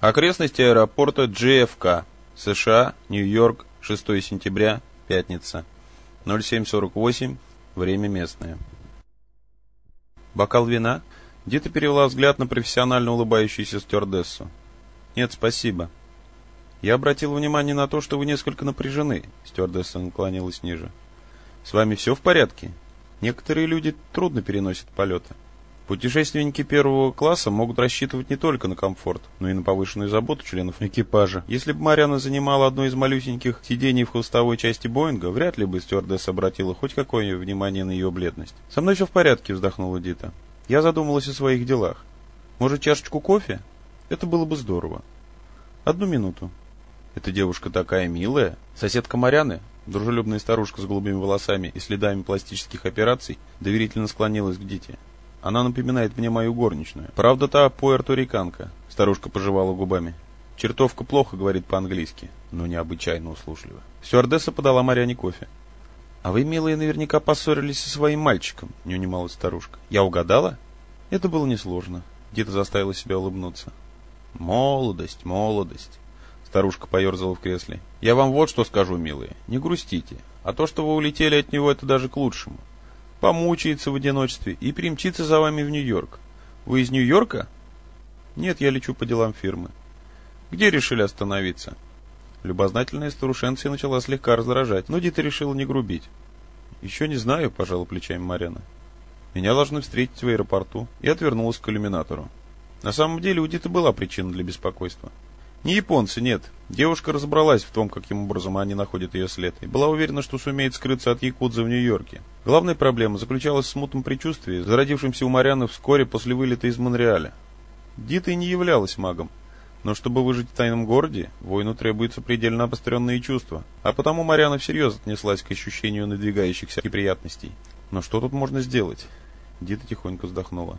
Окрестности аэропорта JFK, США, Нью-Йорк, 6 сентября, пятница. 07.48, время местное. Бокал вина? Дита перевела взгляд на профессионально улыбающуюся стюардессу. Нет, спасибо. Я обратил внимание на то, что вы несколько напряжены. Стюардесса наклонилась ниже. С вами все в порядке? Некоторые люди трудно переносят полеты. Путешественники первого класса могут рассчитывать не только на комфорт, но и на повышенную заботу членов экипажа. Если бы Мариана занимала одно из малюсеньких сидений в хвостовой части Боинга, вряд ли бы стюардесса обратила хоть какое внимание на ее бледность. «Со мной все в порядке», — вздохнула Дита. «Я задумалась о своих делах. Может, чашечку кофе? Это было бы здорово. Одну минуту». «Эта девушка такая милая. Соседка Маряны, дружелюбная старушка с голубыми волосами и следами пластических операций, доверительно склонилась к Дите. Она напоминает мне мою горничную. Правда, та пуэрториканка. Старушка пожевала губами. Чертовка плохо говорит по-английски, но необычайно услужлива. Стюардесса подала Мариане кофе. «А вы, милые, наверняка поссорились со своим мальчиком», — не унималась старушка. «Я угадала?» Это было несложно. Дита заставила себя улыбнуться. «Молодость, молодость!» Старушка поерзала в кресле. «Я вам вот что скажу, милые. Не грустите. А то, что вы улетели от него, это даже к лучшему помучается в одиночестве и примчится за вами в Нью-Йорк. Вы из Нью-Йорка? Нет, я лечу по делам фирмы. Где решили остановиться? Любознательная старушенция начала слегка раздражать, но Дита решила не грубить. Еще не знаю, пожала плечами Марьяна. Меня должны встретить в аэропорту и отвернулась к иллюминатору. На самом деле у Диты была причина для беспокойства. Не японцы, нет. Девушка разобралась в том, каким образом они находят ее след, и была уверена, что сумеет скрыться от якудза в Нью-Йорке. Главная проблема заключалась в смутном предчувствии, зародившемся у Марьяны вскоре после вылета из Монреаля. Дита и не являлась магом, но чтобы выжить в тайном городе, воину требуются предельно обостренные чувства, а потому Марьяна всерьез отнеслась к ощущению надвигающихся неприятностей. Но что тут можно сделать? Дита тихонько вздохнула.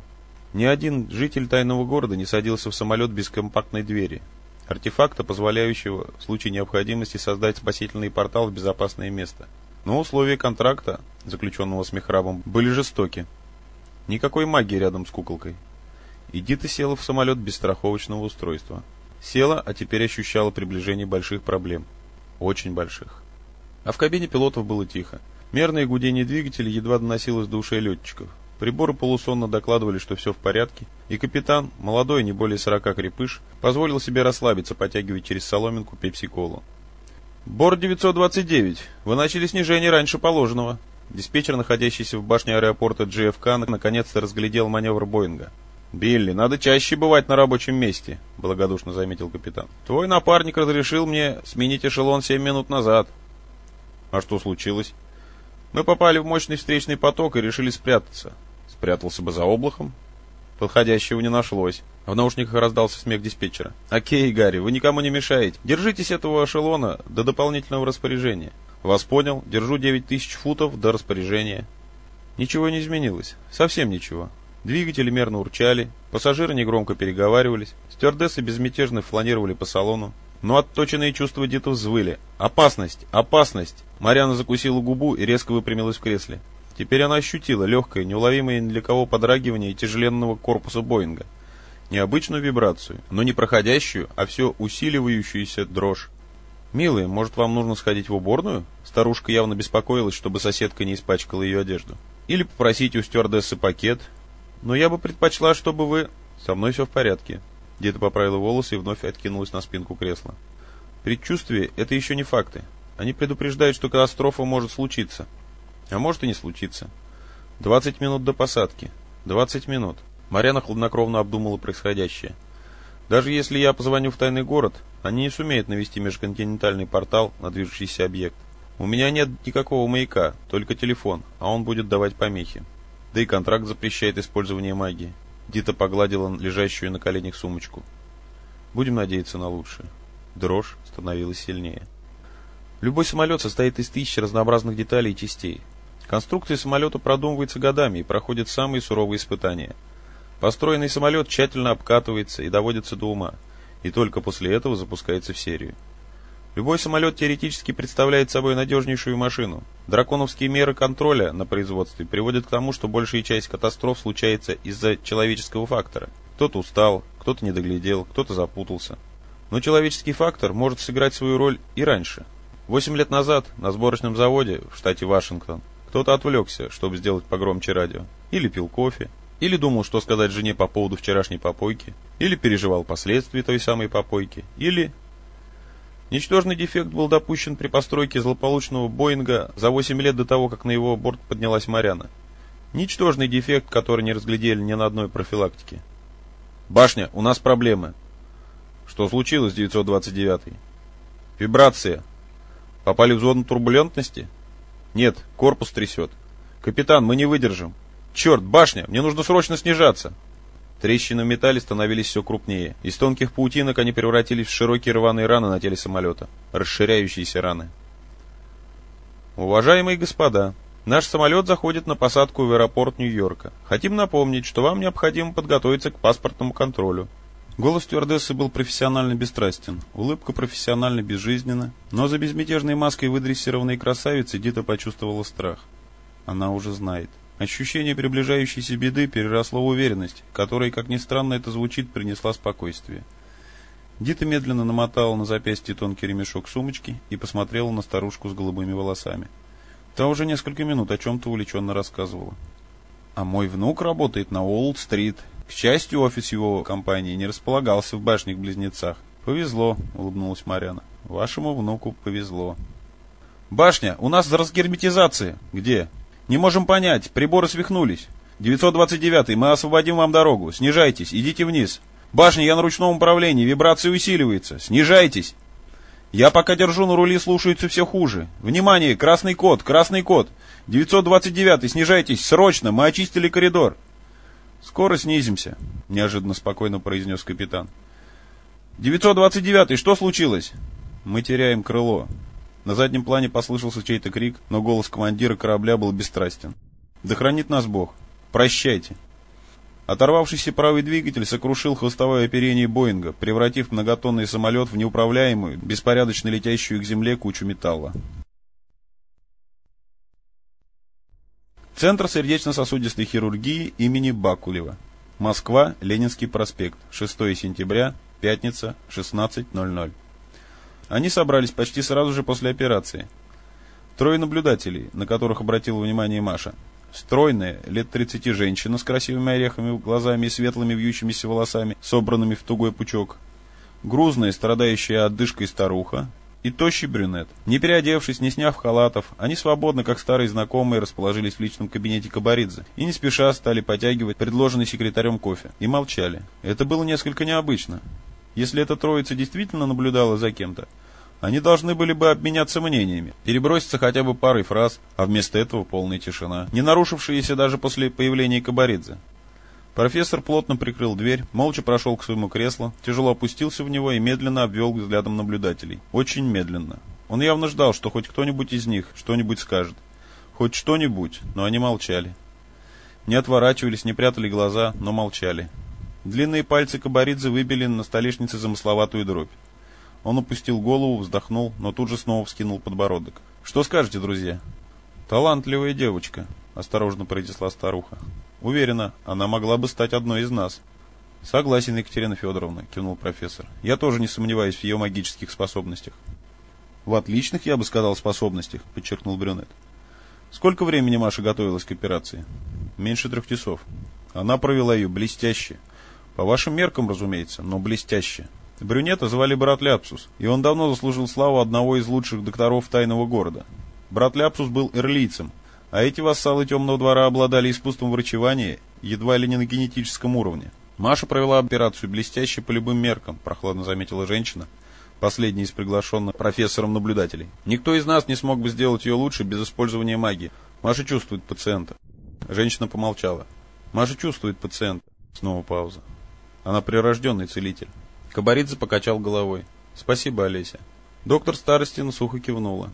Ни один житель тайного города не садился в самолет без компактной двери, артефакта, позволяющего в случае необходимости создать спасительный портал в безопасное место. Но условия контракта, заключенного с Мехрабом, были жестоки. Никакой магии рядом с куколкой. Эдита села в самолет без страховочного устройства. Села, а теперь ощущала приближение больших проблем. Очень больших. А в кабине пилотов было тихо. Мерное гудение двигателя едва доносилось до ушей летчиков. Приборы полусонно докладывали, что все в порядке, и капитан, молодой, не более сорока крепыш, позволил себе расслабиться, потягивая через соломинку пепси-колу. «Борт 929. Вы начали снижение раньше положенного». Диспетчер, находящийся в башне аэропорта JFK, наконец-то разглядел маневр Боинга. «Билли, надо чаще бывать на рабочем месте», — благодушно заметил капитан. «Твой напарник разрешил мне сменить эшелон семь минут назад». «А что случилось?» «Мы попали в мощный встречный поток и решили спрятаться. Спрятался бы за облаком. Подходящего не нашлось. В наушниках раздался смех диспетчера. «Окей, Гарри, вы никому не мешаете. Держитесь этого эшелона до дополнительного распоряжения». «Вас понял. Держу 9000 футов до распоряжения». Ничего не изменилось. Совсем ничего. Двигатели мерно урчали, пассажиры негромко переговаривались, стюардессы безмятежно фланировали по салону. Но отточенные чувства где-то взвыли. «Опасность! Опасность!» Марьяна закусила губу и резко выпрямилась в кресле. Теперь она ощутила легкое, неуловимое ни для кого подрагивание тяжеленного корпуса Боинга. Необычную вибрацию, но не проходящую, а все усиливающуюся дрожь. «Милая, может, вам нужно сходить в уборную?» Старушка явно беспокоилась, чтобы соседка не испачкала ее одежду. «Или попросить у стюардессы пакет. Но я бы предпочла, чтобы вы...» «Со мной все в порядке». Дита поправила волосы и вновь откинулась на спинку кресла. «Предчувствие — это еще не факты. Они предупреждают, что катастрофа может случиться. А может и не случиться. Двадцать минут до посадки. Двадцать минут. Марьяна хладнокровно обдумала происходящее. Даже если я позвоню в тайный город, они не сумеют навести межконтинентальный портал на движущийся объект. У меня нет никакого маяка, только телефон, а он будет давать помехи. Да и контракт запрещает использование магии. Дита погладила лежащую на коленях сумочку. Будем надеяться на лучшее. Дрожь становилась сильнее. Любой самолет состоит из тысяч разнообразных деталей и частей. Конструкция самолета продумывается годами и проходит самые суровые испытания. Построенный самолет тщательно обкатывается и доводится до ума, и только после этого запускается в серию. Любой самолет теоретически представляет собой надежнейшую машину. Драконовские меры контроля на производстве приводят к тому, что большая часть катастроф случается из-за человеческого фактора. Кто-то устал, кто-то не доглядел, кто-то запутался. Но человеческий фактор может сыграть свою роль и раньше. Восемь лет назад на сборочном заводе в штате Вашингтон кто-то отвлекся, чтобы сделать погромче радио. Или пил кофе, или думал, что сказать жене по поводу вчерашней попойки, или переживал последствия той самой попойки, или... Ничтожный дефект был допущен при постройке злополучного Боинга за 8 лет до того, как на его борт поднялась Маряна. Ничтожный дефект, который не разглядели ни на одной профилактике. «Башня, у нас проблемы». «Что случилось, 929-й?» «Вибрация. Попали в зону турбулентности?» «Нет, корпус трясет. Капитан, мы не выдержим. Черт, башня, мне нужно срочно снижаться!» Трещины в металле становились все крупнее. Из тонких паутинок они превратились в широкие рваные раны на теле самолета. Расширяющиеся раны. Уважаемые господа, наш самолет заходит на посадку в аэропорт Нью-Йорка. Хотим напомнить, что вам необходимо подготовиться к паспортному контролю. Голос стюардессы был профессионально бесстрастен, улыбка профессионально безжизненна, но за безмятежной маской выдрессированной красавицы Дита почувствовала страх. Она уже знает. Ощущение приближающейся беды переросло в уверенность, которая, как ни странно это звучит, принесла спокойствие. Дита медленно намотала на запястье тонкий ремешок сумочки и посмотрела на старушку с голубыми волосами. Та уже несколько минут о чем-то увлеченно рассказывала. «А мой внук работает на Уолл-стрит. К счастью, офис его компании не располагался в башнях-близнецах. Повезло», — улыбнулась Марьяна. «Вашему внуку повезло». «Башня, у нас разгерметизация». «Где?» Не можем понять, приборы свихнулись. 929 мы освободим вам дорогу. Снижайтесь, идите вниз. Башня, я на ручном управлении, вибрация усиливается. Снижайтесь. Я пока держу на руле, слушаются все хуже. Внимание, красный код, красный код. 929 снижайтесь, срочно, мы очистили коридор. Скоро снизимся, неожиданно спокойно произнес капитан. 929 что случилось? Мы теряем крыло. На заднем плане послышался чей-то крик, но голос командира корабля был бесстрастен. «Да хранит нас Бог! Прощайте!» Оторвавшийся правый двигатель сокрушил хвостовое оперение Боинга, превратив многотонный самолет в неуправляемую, беспорядочно летящую к земле кучу металла. Центр сердечно-сосудистой хирургии имени Бакулева. Москва, Ленинский проспект, 6 сентября, пятница, 16.00. Они собрались почти сразу же после операции. Трое наблюдателей, на которых обратила внимание Маша. Стройная, лет 30 женщина с красивыми орехами глазами и светлыми вьющимися волосами, собранными в тугой пучок. Грузная, страдающая отдышкой старуха. И тощий брюнет. Не переодевшись, не сняв халатов, они свободно, как старые знакомые, расположились в личном кабинете Кабаридзе и не спеша стали потягивать предложенный секретарем кофе. И молчали. Это было несколько необычно. Если эта троица действительно наблюдала за кем-то, они должны были бы обменяться мнениями, переброситься хотя бы парой фраз, а вместо этого полная тишина, не нарушившаяся даже после появления Кабаридзе. Профессор плотно прикрыл дверь, молча прошел к своему креслу, тяжело опустился в него и медленно обвел взглядом наблюдателей. Очень медленно. Он явно ждал, что хоть кто-нибудь из них что-нибудь скажет. Хоть что-нибудь, но они молчали. Не отворачивались, не прятали глаза, но молчали. Длинные пальцы Кабаридзе выбили на столешнице замысловатую дробь. Он опустил голову, вздохнул, но тут же снова вскинул подбородок. «Что скажете, друзья?» «Талантливая девочка», — осторожно произнесла старуха. «Уверена, она могла бы стать одной из нас». «Согласен, Екатерина Федоровна», — кивнул профессор. «Я тоже не сомневаюсь в ее магических способностях». «В отличных, я бы сказал, способностях», — подчеркнул брюнет. «Сколько времени Маша готовилась к операции?» «Меньше трех часов». Она провела ее блестяще. По вашим меркам, разумеется, но блестяще. Брюнета звали брат Ляпсус, и он давно заслужил славу одного из лучших докторов тайного города. Брат Ляпсус был эрлийцем, а эти вассалы темного двора обладали искусством врачевания едва ли не на генетическом уровне. Маша провела операцию блестяще по любым меркам, прохладно заметила женщина, последняя из приглашенных профессором наблюдателей. Никто из нас не смог бы сделать ее лучше без использования магии. Маша чувствует пациента. Женщина помолчала. Маша чувствует пациента. Снова пауза. Она прирожденный целитель. Кабаридзе покачал головой. «Спасибо, Олеся». Доктор Старостина сухо кивнула.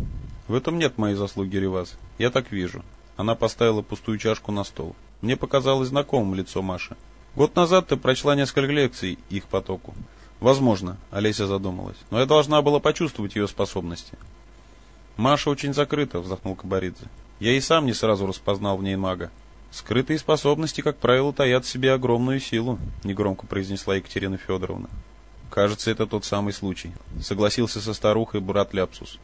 «В этом нет моей заслуги, Реваз. Я так вижу». Она поставила пустую чашку на стол. Мне показалось знакомым лицо Маши. «Год назад ты прочла несколько лекций их потоку». «Возможно», — Олеся задумалась. «Но я должна была почувствовать ее способности». «Маша очень закрыта», — вздохнул Кабаридзе. «Я и сам не сразу распознал в ней мага. Скрытые способности, как правило, таят в себе огромную силу», — негромко произнесла Екатерина Федоровна. Кажется, это тот самый случай. Согласился со старухой брат Ляпсус.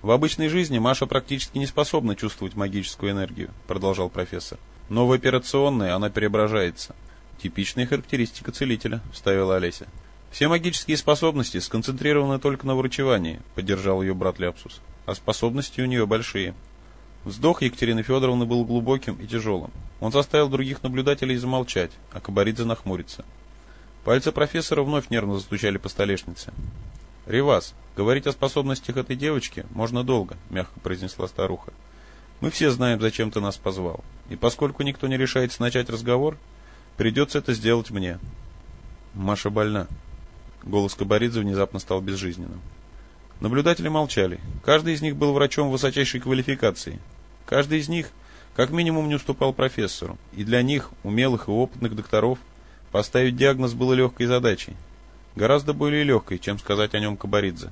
В обычной жизни Маша практически не способна чувствовать магическую энергию, продолжал профессор. Но в операционной она преображается. Типичная характеристика целителя, вставила Олеся. Все магические способности сконцентрированы только на врачевании, поддержал ее брат Ляпсус. А способности у нее большие. Вздох Екатерины Федоровны был глубоким и тяжелым. Он заставил других наблюдателей замолчать, а Кабаридзе нахмуриться. Пальцы профессора вновь нервно застучали по столешнице. «Ривас, говорить о способностях этой девочки можно долго», — мягко произнесла старуха. «Мы все знаем, зачем ты нас позвал. И поскольку никто не решается начать разговор, придется это сделать мне». «Маша больна». Голос Кабаридзе внезапно стал безжизненным. Наблюдатели молчали. Каждый из них был врачом высочайшей квалификации. Каждый из них как минимум не уступал профессору. И для них, умелых и опытных докторов, Поставить диагноз было легкой задачей. Гораздо более легкой, чем сказать о нем Кабаридзе.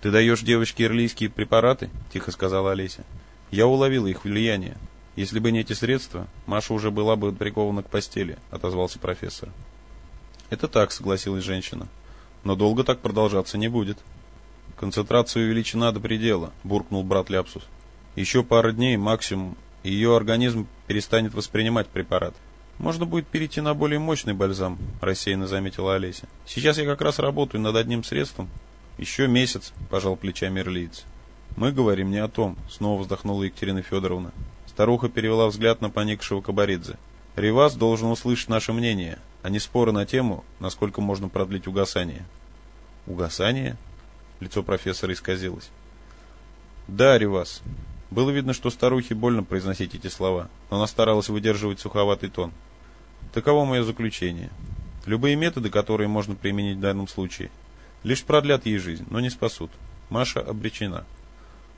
«Ты даешь девочке ирлийские препараты?» – тихо сказала Олеся. «Я уловила их влияние. Если бы не эти средства, Маша уже была бы прикована к постели», – отозвался профессор. «Это так», – согласилась женщина. «Но долго так продолжаться не будет». «Концентрация увеличена до предела», – буркнул брат Ляпсус. «Еще пара дней максимум, и ее организм перестанет воспринимать препарат. «Можно будет перейти на более мощный бальзам», – рассеянно заметила Олеся. «Сейчас я как раз работаю над одним средством». «Еще месяц», – пожал плечами Ирлиец. «Мы говорим не о том», – снова вздохнула Екатерина Федоровна. Старуха перевела взгляд на поникшего Кабаридзе. «Ривас должен услышать наше мнение, а не споры на тему, насколько можно продлить угасание». «Угасание?» Лицо профессора исказилось. «Да, Ривас». Было видно, что старухе больно произносить эти слова, но она старалась выдерживать суховатый тон. Таково мое заключение. Любые методы, которые можно применить в данном случае, лишь продлят ей жизнь, но не спасут. Маша обречена.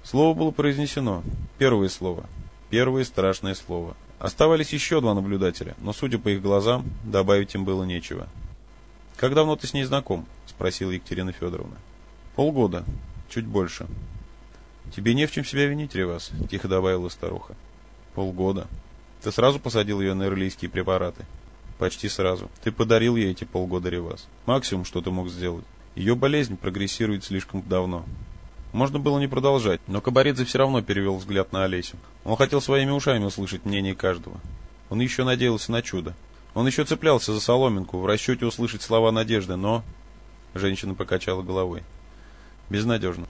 Слово было произнесено. Первое слово. Первое страшное слово. Оставались еще два наблюдателя, но, судя по их глазам, добавить им было нечего. «Как давно ты с ней знаком?» – спросила Екатерина Федоровна. «Полгода. Чуть больше». «Тебе не в чем себя винить, Ревас», – тихо добавила старуха. «Полгода. Ты сразу посадил ее на ирлийские препараты?» Почти сразу. Ты подарил ей эти полгода ревас. Максимум, что ты мог сделать. Ее болезнь прогрессирует слишком давно. Можно было не продолжать, но Кабаридзе все равно перевел взгляд на Олесю. Он хотел своими ушами услышать мнение каждого. Он еще надеялся на чудо. Он еще цеплялся за соломинку, в расчете услышать слова надежды, но... Женщина покачала головой. Безнадежно.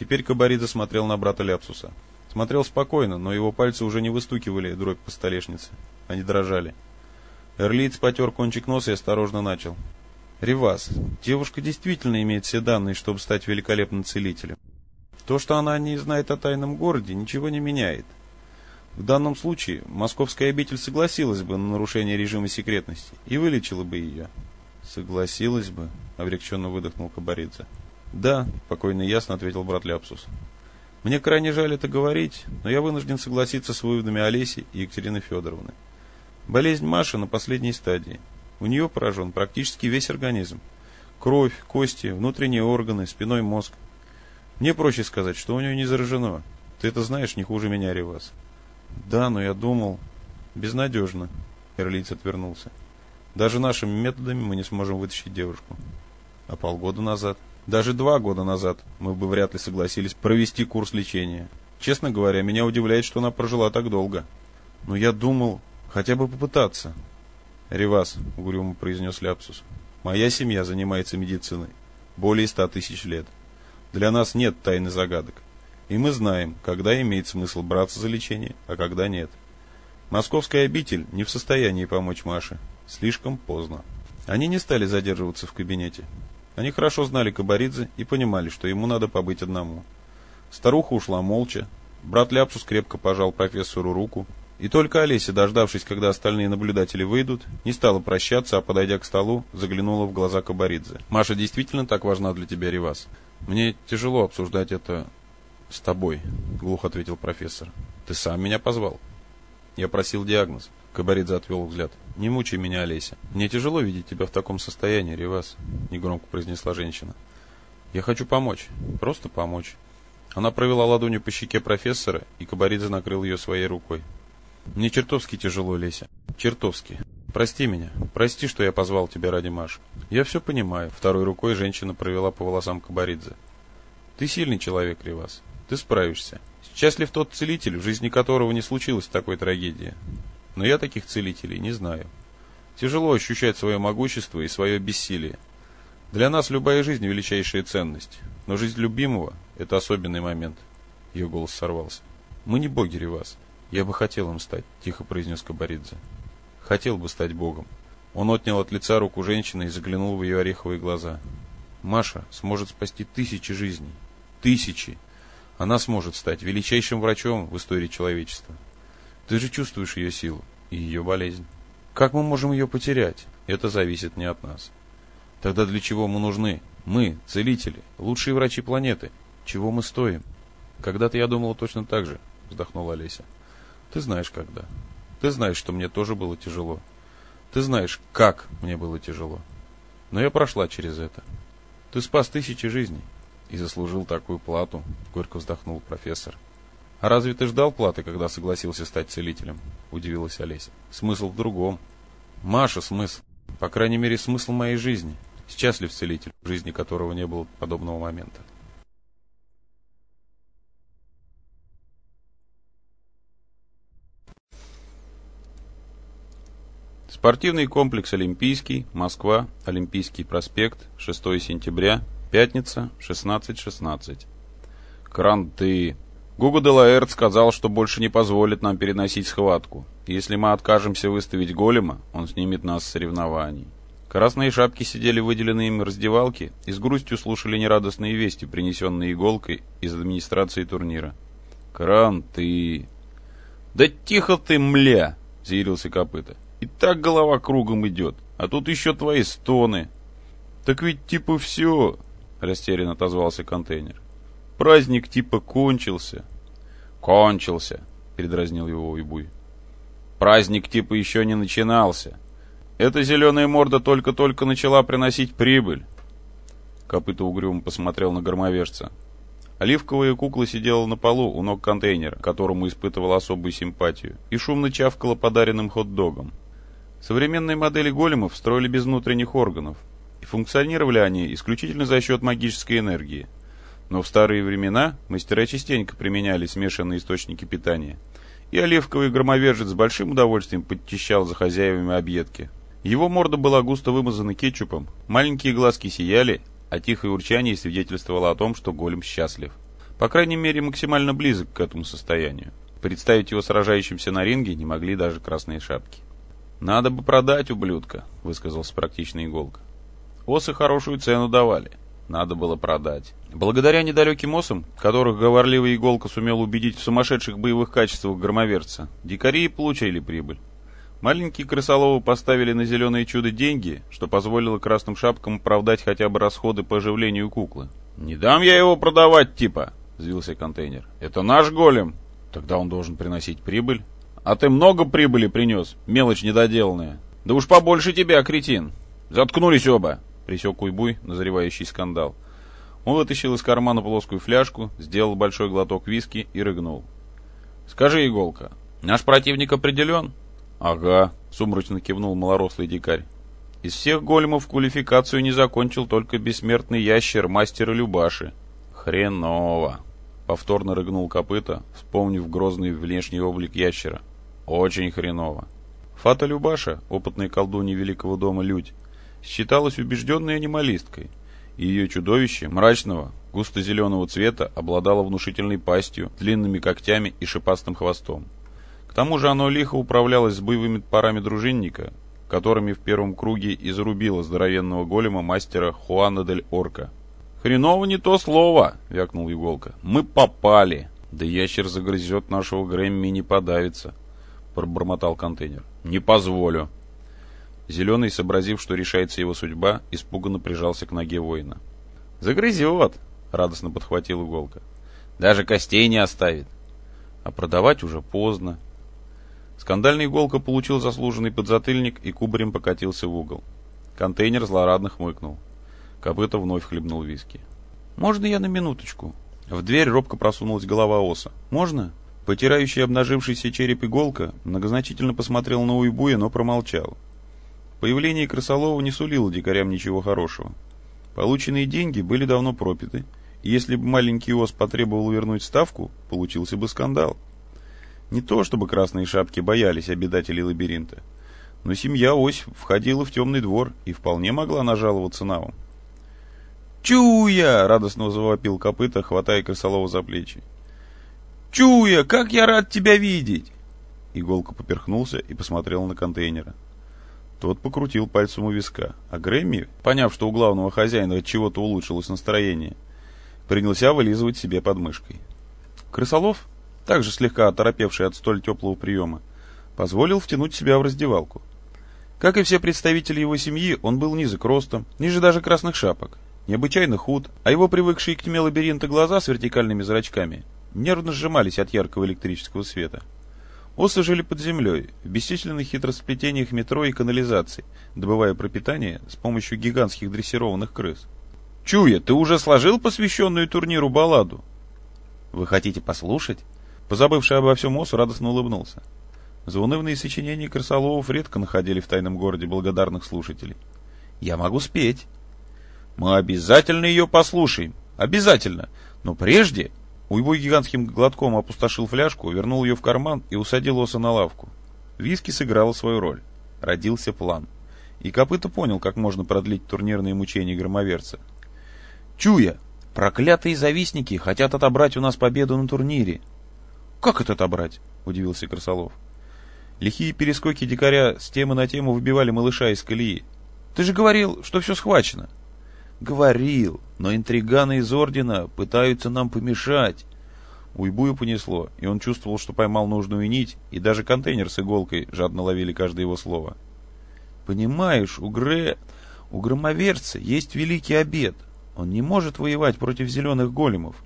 Теперь Кабаридзе смотрел на брата Ляпсуса. Смотрел спокойно, но его пальцы уже не выстукивали дробь по столешнице. Они дрожали. Эрлиц потер кончик носа и осторожно начал. «Ривас, девушка действительно имеет все данные, чтобы стать великолепным целителем. То, что она не знает о тайном городе, ничего не меняет. В данном случае московская обитель согласилась бы на нарушение режима секретности и вылечила бы ее». «Согласилась бы», — облегченно выдохнул Кабаридзе. «Да», — спокойно и ясно ответил брат Ляпсус. «Мне крайне жаль это говорить, но я вынужден согласиться с выводами Олеси и Екатерины Федоровны. Болезнь Маши на последней стадии. У нее поражен практически весь организм. Кровь, кости, внутренние органы, спиной мозг. Мне проще сказать, что у нее не заражено. Ты это знаешь не хуже меня, Ревас. Да, но я думал... Безнадежно. Эрлиц отвернулся. Даже нашими методами мы не сможем вытащить девушку. А полгода назад? Даже два года назад мы бы вряд ли согласились провести курс лечения. Честно говоря, меня удивляет, что она прожила так долго. Но я думал, Хотя бы попытаться. Ревас, угрюмо произнес Ляпсус. Моя семья занимается медициной. Более ста тысяч лет. Для нас нет тайны загадок. И мы знаем, когда имеет смысл браться за лечение, а когда нет. Московская обитель не в состоянии помочь Маше. Слишком поздно. Они не стали задерживаться в кабинете. Они хорошо знали Кабаридзе и понимали, что ему надо побыть одному. Старуха ушла молча. Брат Ляпсус крепко пожал профессору руку и только Олеся, дождавшись, когда остальные наблюдатели выйдут, не стала прощаться, а, подойдя к столу, заглянула в глаза Кабаридзе. «Маша действительно так важна для тебя, Ривас? Мне тяжело обсуждать это с тобой», — глухо ответил профессор. «Ты сам меня позвал?» «Я просил диагноз». Кабаридзе отвел взгляд. «Не мучай меня, Олеся. Мне тяжело видеть тебя в таком состоянии, Ривас», — негромко произнесла женщина. «Я хочу помочь. Просто помочь». Она провела ладонью по щеке профессора, и Кабаридзе накрыл ее своей рукой. Мне чертовски тяжело, Леся. Чертовски. Прости меня. Прости, что я позвал тебя ради Маши. Я все понимаю. Второй рукой женщина провела по волосам Кабаридзе. Ты сильный человек, Ривас. Ты справишься. Счастлив тот целитель, в жизни которого не случилось такой трагедии. Но я таких целителей не знаю. Тяжело ощущать свое могущество и свое бессилие. Для нас любая жизнь – величайшая ценность. Но жизнь любимого – это особенный момент. Ее голос сорвался. Мы не боги, Ривас. Я бы хотел им стать, тихо произнес Кабаридзе. Хотел бы стать богом. Он отнял от лица руку женщины и заглянул в ее ореховые глаза. Маша сможет спасти тысячи жизней. Тысячи. Она сможет стать величайшим врачом в истории человечества. Ты же чувствуешь ее силу и ее болезнь. Как мы можем ее потерять? Это зависит не от нас. Тогда для чего мы нужны? Мы, целители, лучшие врачи планеты. Чего мы стоим? Когда-то я думала точно так же, вздохнула Олеся. Ты знаешь, когда. Ты знаешь, что мне тоже было тяжело. Ты знаешь, как мне было тяжело. Но я прошла через это. Ты спас тысячи жизней и заслужил такую плату, горько вздохнул профессор. А разве ты ждал платы, когда согласился стать целителем? Удивилась Олеся. Смысл в другом. Маша, смысл. По крайней мере, смысл моей жизни. Счастлив целитель, в жизни которого не было подобного момента. Спортивный комплекс «Олимпийский», Москва, Олимпийский проспект, 6 сентября, пятница, 16.16. Кранты. Гуго де Лаэрт сказал, что больше не позволит нам переносить схватку. Если мы откажемся выставить голема, он снимет нас с соревнований. Красные шапки сидели в выделенной им раздевалке и с грустью слушали нерадостные вести, принесенные иголкой из администрации турнира. «Кранты!» «Да тихо ты, мля!» — заярился копыта. И так голова кругом идет, а тут еще твои стоны. Так ведь типа все, растерянно отозвался контейнер. Праздник типа кончился. Кончился, передразнил его Уйбуй. Праздник типа еще не начинался. Эта зеленая морда только-только начала приносить прибыль. Копыта угрюмо посмотрел на громовержца. Оливковая кукла сидела на полу у ног контейнера, которому испытывала особую симпатию, и шумно чавкала подаренным хот-догом. Современные модели големов строили без внутренних органов, функционировали они исключительно за счет магической энергии. Но в старые времена мастера частенько применяли смешанные источники питания, и оливковый громовержец с большим удовольствием подчищал за хозяевами объедки. Его морда была густо вымазана кетчупом, маленькие глазки сияли, а тихое урчание свидетельствовало о том, что голем счастлив. По крайней мере, максимально близок к этому состоянию. Представить его сражающимся на ринге не могли даже красные шапки. «Надо бы продать ублюдка», — высказался практичный иголка. «Осы хорошую цену давали. Надо было продать». Благодаря недалеким осам, которых говорливый иголка сумел убедить в сумасшедших боевых качествах громоверца, дикари получили прибыль. Маленькие крысоловы поставили на зеленое чудо деньги, что позволило красным шапкам оправдать хотя бы расходы по оживлению куклы. «Не дам я его продавать, типа!» — взвился контейнер. «Это наш голем!» «Тогда он должен приносить прибыль». А ты много прибыли принес, мелочь недоделанная. Да уж побольше тебя, кретин. Заткнулись оба, присек Уйбуй назревающий скандал. Он вытащил из кармана плоскую фляжку, сделал большой глоток виски и рыгнул. «Скажи, Иголка, наш противник определен?» «Ага», — сумрачно кивнул малорослый дикарь. «Из всех големов квалификацию не закончил только бессмертный ящер мастера Любаши». «Хреново», — повторно рыгнул копыта, вспомнив грозный внешний облик ящера. Очень хреново. Фата Любаша, опытная колдунья Великого дома Людь, считалась убежденной анималисткой, и ее чудовище, мрачного, густо-зеленого цвета, обладало внушительной пастью, длинными когтями и шипастым хвостом. К тому же оно лихо управлялось с боевыми парами дружинника, которыми в первом круге и зарубило здоровенного голема мастера Хуана дель Орка. «Хреново не то слово!» — вякнул Иголка. «Мы попали!» «Да ящер загрызет нашего Грэмми не подавится!» — пробормотал контейнер. «Не позволю». Зеленый, сообразив, что решается его судьба, испуганно прижался к ноге воина. «Загрызет!» — радостно подхватил иголка. «Даже костей не оставит. А продавать уже поздно». Скандальный иголка получил заслуженный подзатыльник и кубарем покатился в угол. Контейнер злорадно хмыкнул. Копыта вновь хлебнул виски. «Можно я на минуточку?» В дверь робко просунулась голова оса. «Можно?» Потирающий обнажившийся череп иголка многозначительно посмотрел на Уйбуя, но промолчал. Появление Крысолова не сулило дикарям ничего хорошего. Полученные деньги были давно пропиты, и если бы маленький Ос потребовал вернуть ставку, получился бы скандал. Не то, чтобы красные шапки боялись обитателей лабиринта, но семья Ось входила в темный двор и вполне могла нажаловаться навам. «Чуя!» — радостно завопил копыта, хватая крысолова за плечи. «Чуя, как я рад тебя видеть!» Иголка поперхнулся и посмотрел на контейнера. Тот покрутил пальцем у виска, а Грэмми, поняв, что у главного хозяина от чего-то улучшилось настроение, принялся вылизывать себе подмышкой. Крысолов, также слегка оторопевший от столь теплого приема, позволил втянуть себя в раздевалку. Как и все представители его семьи, он был низок ростом, ниже даже красных шапок, необычайно худ, а его привыкшие к тьме лабиринта глаза с вертикальными зрачками нервно сжимались от яркого электрического света. Осы жили под землей, в бесчисленных хитросплетениях метро и канализаций, добывая пропитание с помощью гигантских дрессированных крыс. «Чуя, ты уже сложил посвященную турниру балладу?» «Вы хотите послушать?» Позабывший обо всем Ос радостно улыбнулся. Заунывные сочинения крысоловов редко находили в тайном городе благодарных слушателей. «Я могу спеть». «Мы обязательно ее послушаем. Обязательно. Но прежде Уйбой гигантским глотком опустошил фляжку, вернул ее в карман и усадил Оса на лавку. Виски сыграла свою роль. Родился план. И Копыта понял, как можно продлить турнирные мучения громоверца. «Чуя! Проклятые завистники хотят отобрать у нас победу на турнире!» «Как это отобрать?» — удивился Красолов. Лихие перескоки дикаря с темы на тему выбивали малыша из колеи. «Ты же говорил, что все схвачено!» Говорил, но интриганы из Ордена пытаются нам помешать. Уйбую понесло, и он чувствовал, что поймал нужную нить, и даже контейнер с иголкой жадно ловили каждое его слово. Понимаешь, у Гре... у громоверца есть великий обед. Он не может воевать против зеленых големов.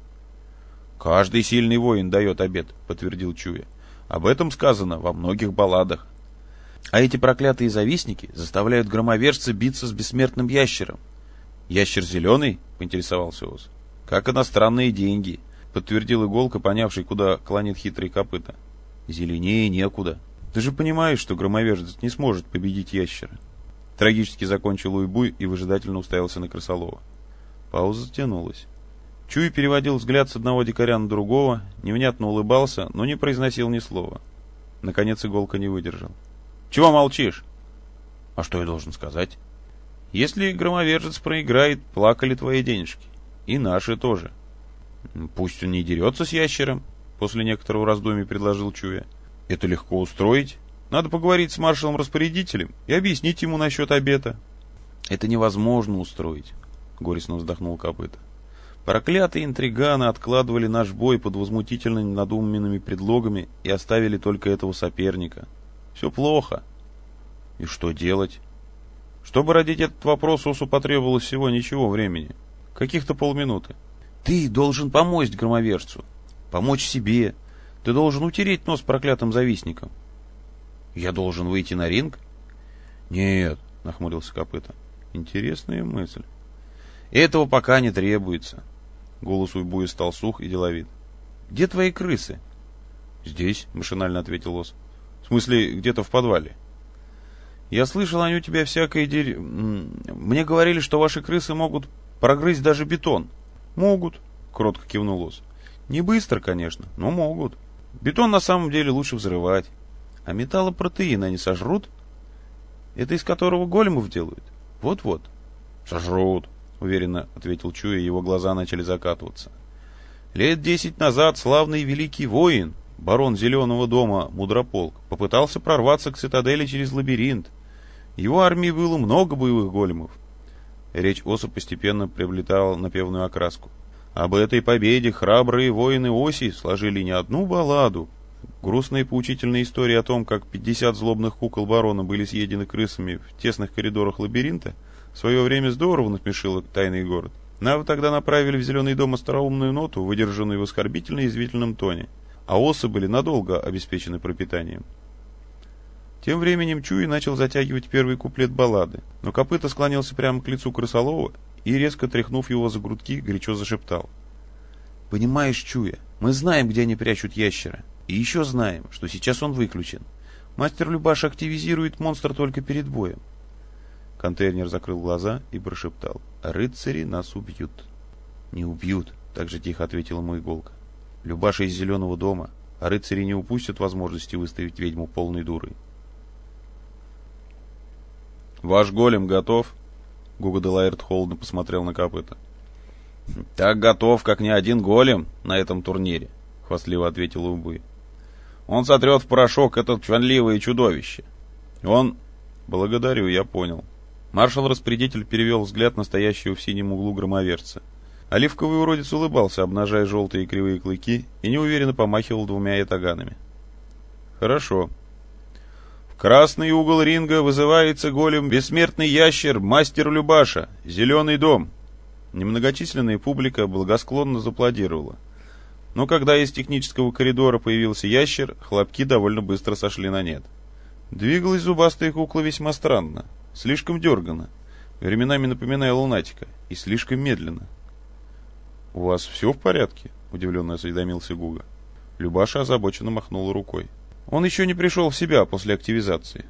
Каждый сильный воин дает обед, подтвердил Чуя. Об этом сказано во многих балладах. А эти проклятые завистники заставляют громовержца биться с бессмертным ящером. «Ящер зеленый?» — поинтересовался Оз. «Как иностранные деньги», — подтвердил Иголка, понявший, куда клонит хитрый копыта. «Зеленее некуда. Ты же понимаешь, что громовержец не сможет победить ящера». Трагически закончил Уйбуй и выжидательно уставился на Красолова. Пауза затянулась. Чуй переводил взгляд с одного дикаря на другого, невнятно улыбался, но не произносил ни слова. Наконец Иголка не выдержал. «Чего молчишь?» «А что я должен сказать?» Если громовержец проиграет, плакали твои денежки. И наши тоже. Пусть он не дерется с ящером, после некоторого раздумья предложил Чуя. Это легко устроить. Надо поговорить с маршалом-распорядителем и объяснить ему насчет обета. Это невозможно устроить, горестно вздохнул копыта. Проклятые интриганы откладывали наш бой под возмутительно надуманными предлогами и оставили только этого соперника. Все плохо. И что делать? Чтобы родить этот вопрос, Осу потребовалось всего ничего времени. Каких-то полминуты. Ты должен помочь громоверцу. Помочь себе. Ты должен утереть нос проклятым завистникам. Я должен выйти на ринг? Нет, нахмурился копыта. Интересная мысль. Этого пока не требуется. Голос Уйбуя стал сух и деловит. Где твои крысы? Здесь, машинально ответил Ос. В смысле, где-то в подвале. Я слышал, они у тебя всякое дерь... Мне говорили, что ваши крысы могут прогрызть даже бетон. Могут, кротко кивнул Ос. Не быстро, конечно, но могут. Бетон на самом деле лучше взрывать. А металлопротеин они сожрут? Это из которого големов делают? Вот-вот. Сожрут, уверенно ответил Чуя, его глаза начали закатываться. Лет десять назад славный великий воин, барон Зеленого дома Мудрополк, попытался прорваться к цитадели через лабиринт. Его армии было много боевых големов. Речь Оса постепенно приобретала напевную окраску. Об этой победе храбрые воины Оси сложили не одну балладу. Грустная и поучительная история о том, как 50 злобных кукол барона были съедены крысами в тесных коридорах лабиринта, в свое время здорово насмешила тайный город. Навы тогда направили в Зеленый дом остроумную ноту, выдержанную в оскорбительно-извительном тоне, а осы были надолго обеспечены пропитанием. Тем временем Чуи начал затягивать первый куплет баллады, но копыта склонился прямо к лицу Крысолова и, резко тряхнув его за грудки, горячо зашептал. «Понимаешь, Чуя, мы знаем, где они прячут ящера. И еще знаем, что сейчас он выключен. Мастер Любаш активизирует монстр только перед боем. Контейнер закрыл глаза и прошептал. «Рыцари нас убьют». «Не убьют», — так же тихо ответила ему иголка. «Любаша из зеленого дома, а рыцари не упустят возможности выставить ведьму полной дурой». «Ваш голем готов?» Гуга Делайерт холодно посмотрел на копыта. «Так готов, как ни один голем на этом турнире», — хвастливо ответил Убы. «Он сотрет в порошок это чванливое чудовище. Он...» «Благодарю, я понял». Маршал-распорядитель перевел взгляд на стоящего в синем углу громоверца. Оливковый уродец улыбался, обнажая желтые кривые клыки, и неуверенно помахивал двумя ятаганами. «Хорошо», красный угол ринга вызывается голем бессмертный ящер, мастер Любаша, зеленый дом. Немногочисленная публика благосклонно зааплодировала. Но когда из технического коридора появился ящер, хлопки довольно быстро сошли на нет. Двигалась зубастая кукла весьма странно, слишком дергано, временами напоминая лунатика, и слишком медленно. «У вас все в порядке?» — удивленно осведомился Гуга. Любаша озабоченно махнула рукой. Он еще не пришел в себя после активизации.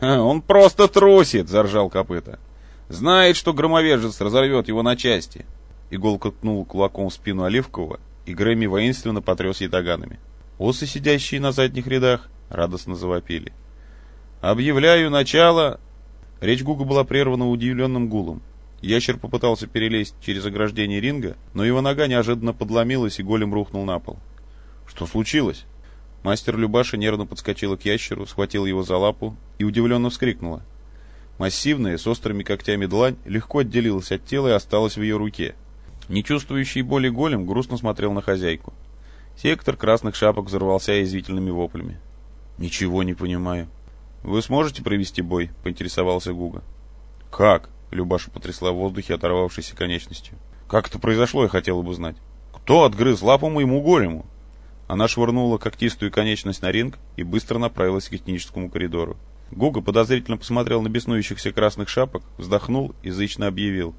«Он просто трусит!» — заржал копыта. «Знает, что громовержец разорвет его на части!» Иголка ткнул кулаком в спину Оливкового, и Грэмми воинственно потряс ятаганами. Осы, сидящие на задних рядах, радостно завопили. «Объявляю начало!» Речь Гуга была прервана удивленным гулом. Ящер попытался перелезть через ограждение ринга, но его нога неожиданно подломилась, и голем рухнул на пол. «Что случилось?» Мастер Любаша нервно подскочила к ящеру, схватила его за лапу и удивленно вскрикнула. Массивная, с острыми когтями длань, легко отделилась от тела и осталась в ее руке. Не чувствующий боли голем грустно смотрел на хозяйку. Сектор красных шапок взорвался язвительными воплями. «Ничего не понимаю». «Вы сможете провести бой?» — поинтересовался Гуга. «Как?» — Любаша потрясла в воздухе, оторвавшейся конечностью. «Как это произошло, я хотела бы знать. Кто отгрыз лапу моему голему?» Она швырнула когтистую конечность на ринг и быстро направилась к техническому коридору. Гуга подозрительно посмотрел на беснующихся красных шапок, вздохнул и зычно объявил.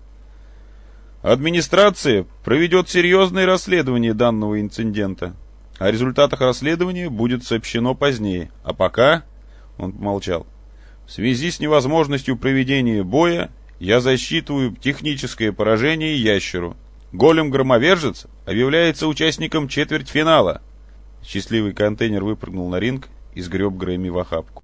«Администрация проведет серьезное расследование данного инцидента. О результатах расследования будет сообщено позднее. А пока...» Он помолчал. «В связи с невозможностью проведения боя я засчитываю техническое поражение ящеру. Голем-громовержец объявляется участником четвертьфинала. Счастливый контейнер выпрыгнул на ринг и сгреб Грэмми в охапку.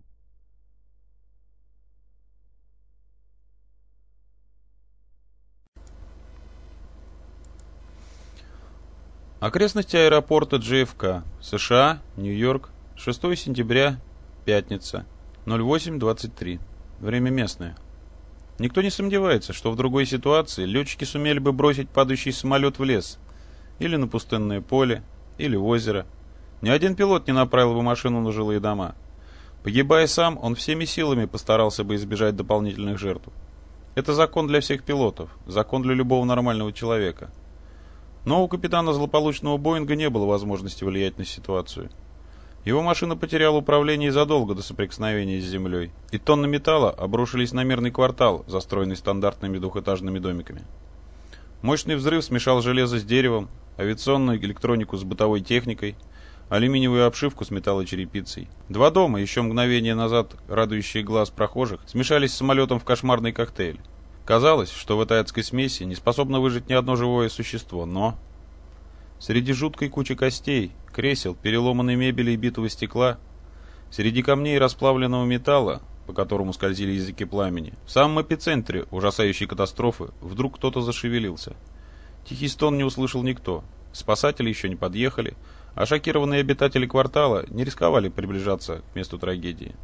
Окрестности аэропорта JFK, США, Нью-Йорк, 6 сентября, пятница, 08.23. Время местное. Никто не сомневается, что в другой ситуации летчики сумели бы бросить падающий самолет в лес, или на пустынное поле, или в озеро – ни один пилот не направил бы машину на жилые дома. Погибая сам, он всеми силами постарался бы избежать дополнительных жертв. Это закон для всех пилотов, закон для любого нормального человека. Но у капитана злополучного Боинга не было возможности влиять на ситуацию. Его машина потеряла управление задолго до соприкосновения с землей, и тонны металла обрушились на мирный квартал, застроенный стандартными двухэтажными домиками. Мощный взрыв смешал железо с деревом, авиационную электронику с бытовой техникой – алюминиевую обшивку с металлочерепицей. Два дома, еще мгновение назад радующие глаз прохожих, смешались с самолетом в кошмарный коктейль. Казалось, что в этой адской смеси не способно выжить ни одно живое существо, но... Среди жуткой кучи костей, кресел, переломанной мебели и битого стекла, среди камней расплавленного металла, по которому скользили языки пламени, в самом эпицентре ужасающей катастрофы вдруг кто-то зашевелился. Тихий стон не услышал никто. Спасатели еще не подъехали, а шокированные обитатели квартала не рисковали приближаться к месту трагедии.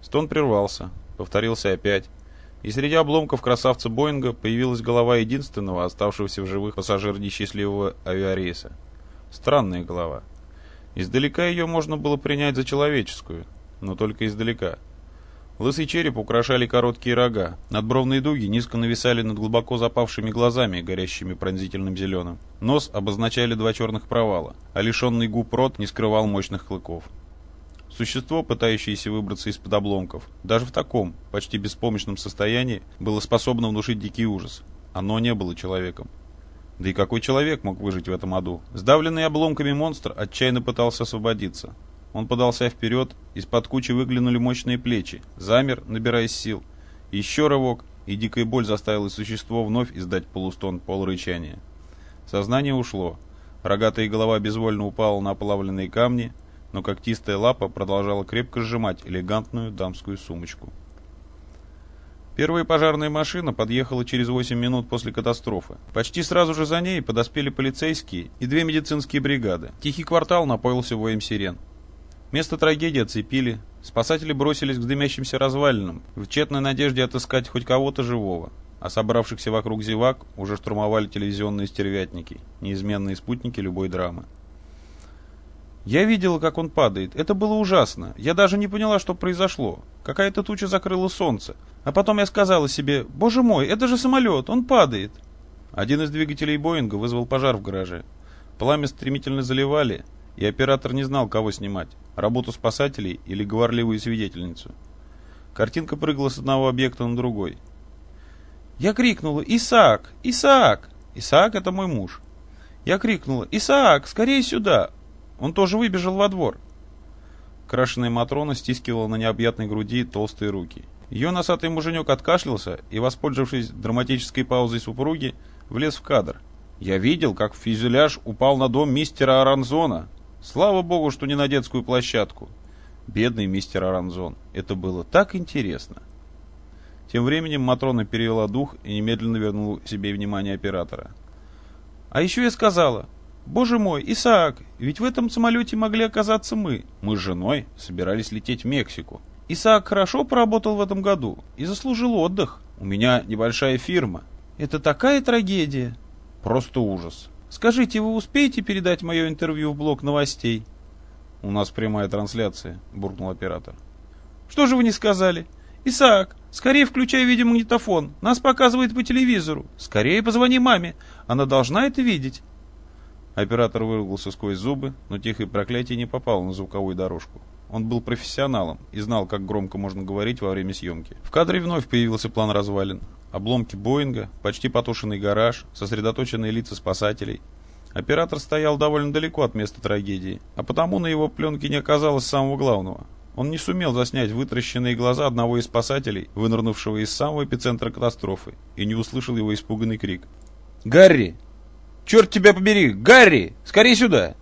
Стон прервался, повторился опять, и среди обломков красавца Боинга появилась голова единственного оставшегося в живых пассажира несчастливого авиарейса. Странная голова. Издалека ее можно было принять за человеческую, но только издалека – Лысый череп украшали короткие рога. Надбровные дуги низко нависали над глубоко запавшими глазами, горящими пронзительным зеленым. Нос обозначали два черных провала, а лишенный губ рот не скрывал мощных клыков. Существо, пытающееся выбраться из-под обломков, даже в таком, почти беспомощном состоянии, было способно внушить дикий ужас. Оно не было человеком. Да и какой человек мог выжить в этом аду? Сдавленный обломками монстр отчаянно пытался освободиться. Он подался вперед, из-под кучи выглянули мощные плечи, замер, набираясь сил, Еще рывок, и дикая боль заставила существо вновь издать полустон полурычания. Сознание ушло. Рогатая голова безвольно упала на оплавленные камни, но когтистая лапа продолжала крепко сжимать элегантную дамскую сумочку. Первая пожарная машина подъехала через 8 минут после катастрофы. Почти сразу же за ней подоспели полицейские и две медицинские бригады. Тихий квартал напоился воем сирен. Место трагедии оцепили. Спасатели бросились к дымящимся развалинам в тщетной надежде отыскать хоть кого-то живого. А собравшихся вокруг зевак уже штурмовали телевизионные стервятники, неизменные спутники любой драмы. Я видела, как он падает. Это было ужасно. Я даже не поняла, что произошло. Какая-то туча закрыла солнце. А потом я сказала себе, боже мой, это же самолет, он падает. Один из двигателей Боинга вызвал пожар в гараже. Пламя стремительно заливали, и оператор не знал, кого снимать. Работу спасателей или говорливую свидетельницу. Картинка прыгала с одного объекта на другой. Я крикнула «Исаак! Исаак!» Исаак — это мой муж. Я крикнула «Исаак, скорее сюда!» Он тоже выбежал во двор. Крашеная Матрона стискивала на необъятной груди толстые руки. Ее носатый муженек откашлялся и, воспользовавшись драматической паузой супруги, влез в кадр. Я видел, как фюзеляж упал на дом мистера Аранзона. Слава богу, что не на детскую площадку. Бедный мистер Аранзон. Это было так интересно. Тем временем Матрона перевела дух и немедленно вернула себе внимание оператора. А еще я сказала, «Боже мой, Исаак, ведь в этом самолете могли оказаться мы. Мы с женой собирались лететь в Мексику. Исаак хорошо поработал в этом году и заслужил отдых. У меня небольшая фирма. Это такая трагедия. Просто ужас. Скажите, вы успеете передать мое интервью в блок новостей?» «У нас прямая трансляция», — буркнул оператор. «Что же вы не сказали? Исаак, скорее включай видеомагнитофон. Нас показывают по телевизору. Скорее позвони маме. Она должна это видеть». Оператор выругался сквозь зубы, но тихое проклятие не попало на звуковую дорожку. Он был профессионалом и знал, как громко можно говорить во время съемки. В кадре вновь появился план развалин. Обломки Боинга, почти потушенный гараж, сосредоточенные лица спасателей. Оператор стоял довольно далеко от места трагедии, а потому на его пленке не оказалось самого главного. Он не сумел заснять вытращенные глаза одного из спасателей, вынырнувшего из самого эпицентра катастрофы, и не услышал его испуганный крик. «Гарри! Черт тебя побери! Гарри! Скорей сюда!»